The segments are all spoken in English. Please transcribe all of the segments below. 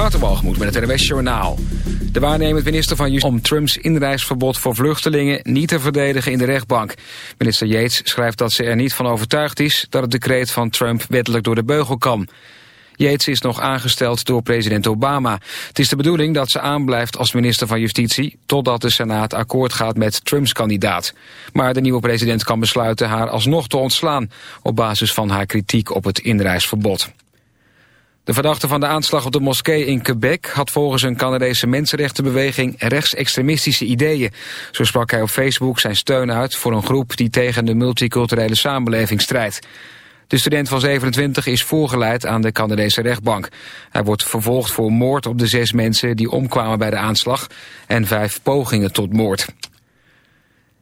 Waterbalgemoed met het NWS Journaal. De waarnemend minister van Justitie om Trumps inreisverbod voor vluchtelingen niet te verdedigen in de rechtbank. Minister Yates schrijft dat ze er niet van overtuigd is dat het decreet van Trump wettelijk door de beugel kan. Yates is nog aangesteld door president Obama. Het is de bedoeling dat ze aanblijft als minister van Justitie... totdat de Senaat akkoord gaat met Trumps kandidaat. Maar de nieuwe president kan besluiten haar alsnog te ontslaan... op basis van haar kritiek op het inreisverbod. De verdachte van de aanslag op de moskee in Quebec had volgens een Canadese mensenrechtenbeweging rechtsextremistische ideeën. Zo sprak hij op Facebook zijn steun uit voor een groep die tegen de multiculturele samenleving strijdt. De student van 27 is voorgeleid aan de Canadese rechtbank. Hij wordt vervolgd voor moord op de zes mensen die omkwamen bij de aanslag en vijf pogingen tot moord.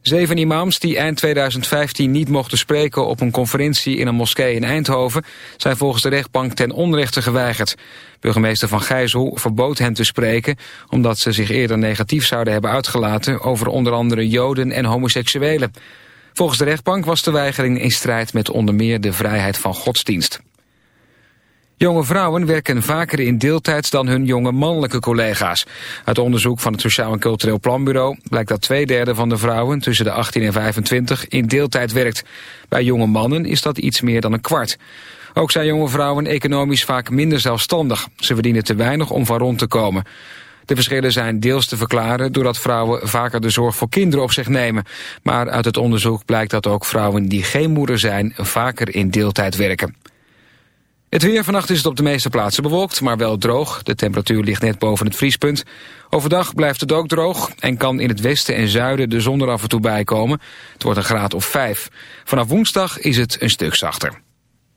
Zeven imams die eind 2015 niet mochten spreken op een conferentie in een moskee in Eindhoven zijn volgens de rechtbank ten onrechte geweigerd. Burgemeester Van Gijzel verbood hen te spreken omdat ze zich eerder negatief zouden hebben uitgelaten over onder andere joden en homoseksuelen. Volgens de rechtbank was de weigering in strijd met onder meer de vrijheid van godsdienst. Jonge vrouwen werken vaker in deeltijds dan hun jonge mannelijke collega's. Uit onderzoek van het Sociaal en Cultureel Planbureau blijkt dat twee derde van de vrouwen tussen de 18 en 25 in deeltijd werkt. Bij jonge mannen is dat iets meer dan een kwart. Ook zijn jonge vrouwen economisch vaak minder zelfstandig. Ze verdienen te weinig om van rond te komen. De verschillen zijn deels te verklaren doordat vrouwen vaker de zorg voor kinderen op zich nemen. Maar uit het onderzoek blijkt dat ook vrouwen die geen moeder zijn vaker in deeltijd werken. Het weer vannacht is het op de meeste plaatsen bewolkt, maar wel droog. De temperatuur ligt net boven het vriespunt. Overdag blijft het ook droog en kan in het westen en zuiden de zon er af en toe bij komen. Het wordt een graad of 5. Vanaf woensdag is het een stuk zachter.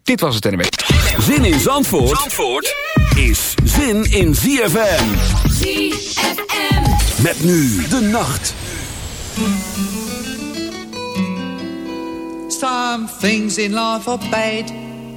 Dit was het NW. Zin in Zandvoort, Zandvoort is zin in ZFM. ZFM. Met nu de nacht. Some things in life are bad.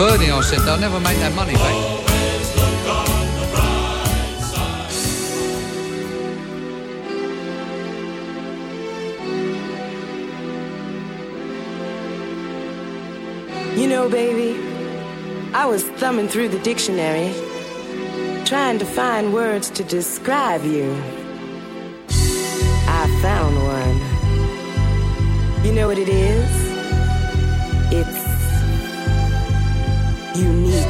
Bernie, I said, they'll never make that money back. You know, baby, I was thumbing through the dictionary, trying to find words to describe you. I found one. You know what it is? Unique. Unique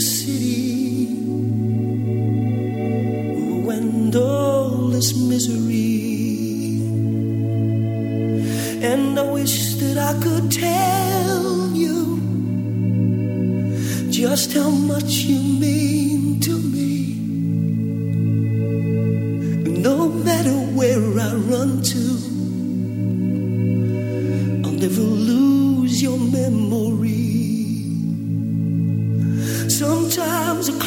city when all this misery. And I wish that I could tell you just how much you mean to me. No matter where I run to, I'll never lose your memory.